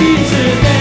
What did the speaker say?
一直被。